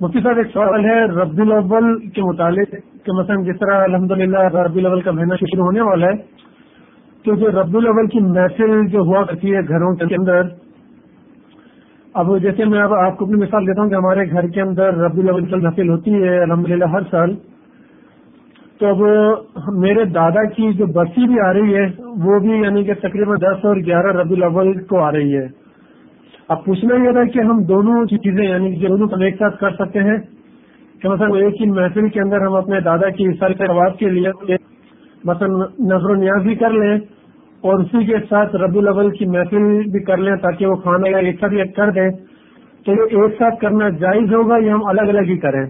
مفتی صاحب، ایک سوال ہے ربی الاول کے متعلق کہ مثلا جس طرح الحمد للہ ربی الاول کا مہینہ شروع ہونے والا ہے، تو جو ربی الاول کی محفل جو ہوا کرتی ہے گھروں کے اندر، اب جیسے میں اب آپ کو اپنی مثال دیتا ہوں کہ ہمارے گھر کے اندر ربی الاول کی محفل ہوتی ہے الحمد للہ ہر سال، تو اب میرے دادا کی جو برسی بھی آ رہی ہے، وہ بھی یعنی کہ تقریباً دس اور گیارہ ربی الاول کو آ رہی ہے۔ اب پوچھنا یہ تھا کہ ہم دونوں چیزیں یعنی دونوں کو ایک ساتھ کر سکتے ہیں کہ مثلا ایک ہی محفل کے اندر ہم اپنے دادا کی سال کے رواج کے لیے مثلا نظر و نیاز بھی کر لیں اور اسی کے ساتھ ربی الاول کی محفل بھی کر لیں تاکہ وہ کھانا یا ایک ساتھ کر دیں۔ تو یہ ایک ساتھ کرنا جائز ہوگا یا ہم الگ الگ ہی کریں؟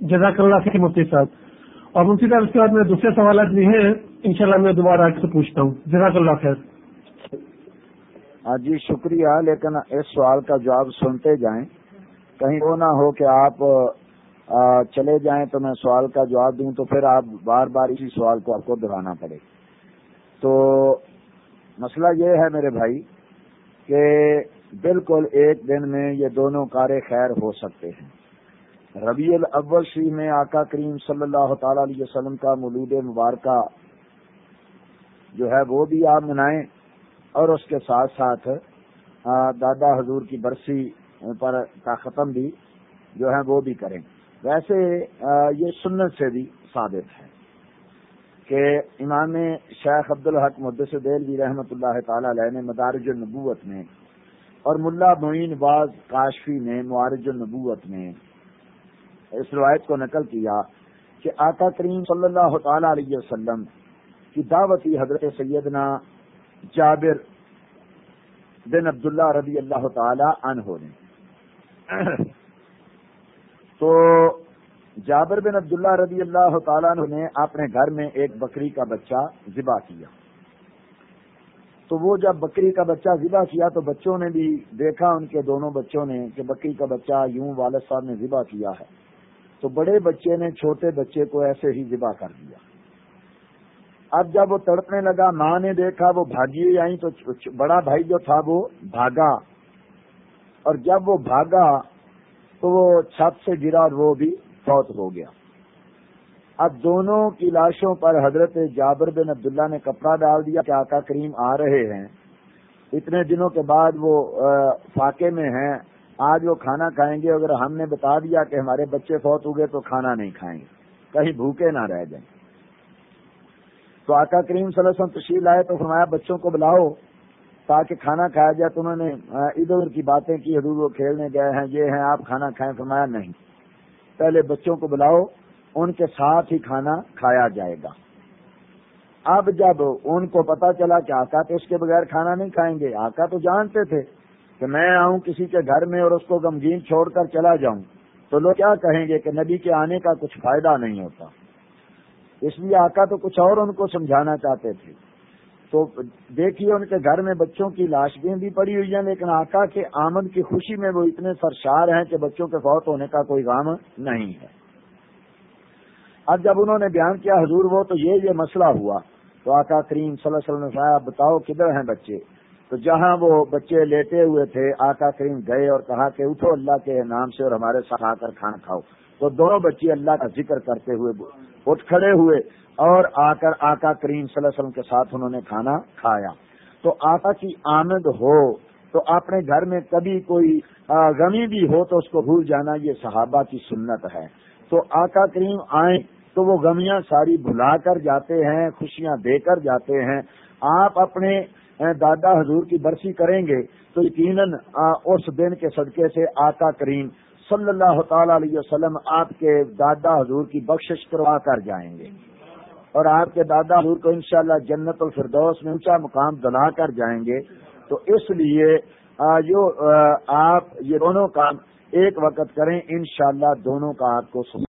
جزاک اللہ سے مفتی صاحب۔ اور مفتی صاحب، اس کے بعد میں دوسرے سوالات بھی ہیں۔ انشاءاللہ میں دوبارہ آپ سے پوچھتا ہوں۔ جزاک اللہ خیر۔ ہاں جی شکریہ، لیکن اس سوال کا جواب سنتے جائیں۔ کہیں وہ نہ ہو کہ آپ چلے جائیں تو میں سوال کا جواب دوں، تو پھر آپ بار بار اسی سوال کو آپ کو دہرانا پڑے۔ تو مسئلہ یہ ہے میرے بھائی کہ بالکل ایک دن میں یہ دونوں کار خیر ہو سکتے ہیں۔ ربیع الاول شریف میں آقا کریم صلی اللہ تعالی علیہ وسلم کا مولود مبارکہ جو ہے وہ بھی آپ منائیں۔ اور اس کے ساتھ ساتھ دادا حضور کی برسی پر کا ختم بھی جو ہے وہ بھی کریں۔ ویسے یہ سنت سے بھی ثابت ہے کہ امام شیخ عبد الحق مدس دلوی رحمۃ اللہ تعالی علیہ نے مدارج النبوت میں اور ملا معین باز کاشفی نے معارج النبوت میں اس روایت کو نقل کیا کہ آقا کریم صلی اللہ تعالی علیہ وسلم کی دعوتی حضرت سیدنا جابر بن عبداللہ رضی اللہ تعالی عنہ نے۔ تو جابر بن عبداللہ رضی اللہ تعالیٰ عنہ نے اپنے گھر میں ایک بکری کا بچہ ذبح کیا۔ تو وہ جب بکری کا بچہ ذبح کیا تو بچوں نے بھی دیکھا، ان کے دونوں بچوں نے، کہ بکری کا بچہ یوں والد صاحب نے ذبح کیا ہے۔ تو بڑے بچے نے چھوٹے بچے کو ایسے ہی ذبح کر دیا۔ اب جب وہ تڑپنے لگا، ماں نے دیکھا وہ بھاگی آئی تو بڑا بھائی جو تھا وہ بھاگا۔ اور جب وہ بھاگا تو وہ چھت سے گرا اور وہ بھی فوت ہو گیا۔ اب دونوں کی لاشوں پر حضرت جابر بن عبداللہ نے کپڑا ڈال دیا کہ آقا کریم آ رہے ہیں۔ اتنے دنوں کے بعد وہ فاقے میں ہیں۔ آج وہ کھانا کھائیں گے۔ اگر ہم نے بتا دیا کہ ہمارے بچے فوت ہو گئے تو کھانا نہیں کھائیں گے۔ کہیں بھوکے نہ رہ جائیں۔ تو آقا کریم صلی اللہ علیہ وسلم تشریف لائے تو فرمایا بچوں کو بلاؤ تاکہ کھانا کھایا جائے تو انہوں نے ادھر ادھر کی باتیں کی حدود وہ کھیلنے گئے ہیں، یہ ہیں، آپ کھانا کھائیں، فرمایا نہیں۔ پہلے بچوں کو بلاؤ، ان کے ساتھ ہی کھانا کھایا جائے گا۔ اب جب ان کو پتا چلا کہ آقا تو اس کے بغیر کھانا نہیں کھائیں گے، آقا تو جانتے تھے کہ میں آؤں کسی کے گھر میں اور اس کو غمگین چھوڑ کر چلا جاؤں، تو لوگ کیا کہیں گے کہ نبی کے آنے کا کچھ فائدہ نہیں ہوتا۔ اس لیے آقا تو کچھ اور ان کو سمجھانا چاہتے تھے۔ تو دیکھیے ان کے گھر میں بچوں کی لاشیں بھی پڑی ہوئی ہیں، لیکن آقا کے آمد کی خوشی میں وہ اتنے سرشار ہیں کہ بچوں کے فوت ہونے کا کوئی غام نہیں ہے۔ اب جب انہوں نے بیان کیا حضور وہ، تو یہ یہ مسئلہ ہوا۔ تو آقا کریم صلی اللہ علیہ وسلم نے بتاؤ کدھر ہیں بچے؟ تو جہاں وہ بچے لیتے ہوئے تھے، آقا کریم گئے اور کہا کہ اٹھو اللہ کے نام سے اور ہمارے ساتھ آ کر کھانا کھاؤ۔ تو دونوں بچے اللہ کا ذکر کرتے ہوئے اٹھ کھڑے ہوئے اور آ کر آقا کریم صلی اللہ علیہ وسلم کے ساتھ انہوں نے کھانا کھایا۔ تو آقا کی آمد ہو، تو اپنے گھر میں کبھی کوئی غمی بھی ہو تو اس کو بھول جانا یہ صحابہ کی سنت ہے۔ تو آقا کریم آئیں تو وہ غمیاں ساری بھلا کر جاتے ہیں، خوشیاں دے کر جاتے ہیں۔ آپ اپنے دادا حضور کی برسی کریں گے تو یقیناً اس دن کے صدقے سے آقا کریم صلی اللہ تعالی علیہ وسلم آپ کے دادا حضور کی بخشش کروا کر جائیں گے۔ اور آپ کے دادا حضور کو انشاءاللہ جنت الفردوس میں اونچا مقام دلا کر جائیں گے۔ تو اس لیے جو آپ یہ دونوں کام ایک وقت کریں، انشاءاللہ دونوں کا آپ کو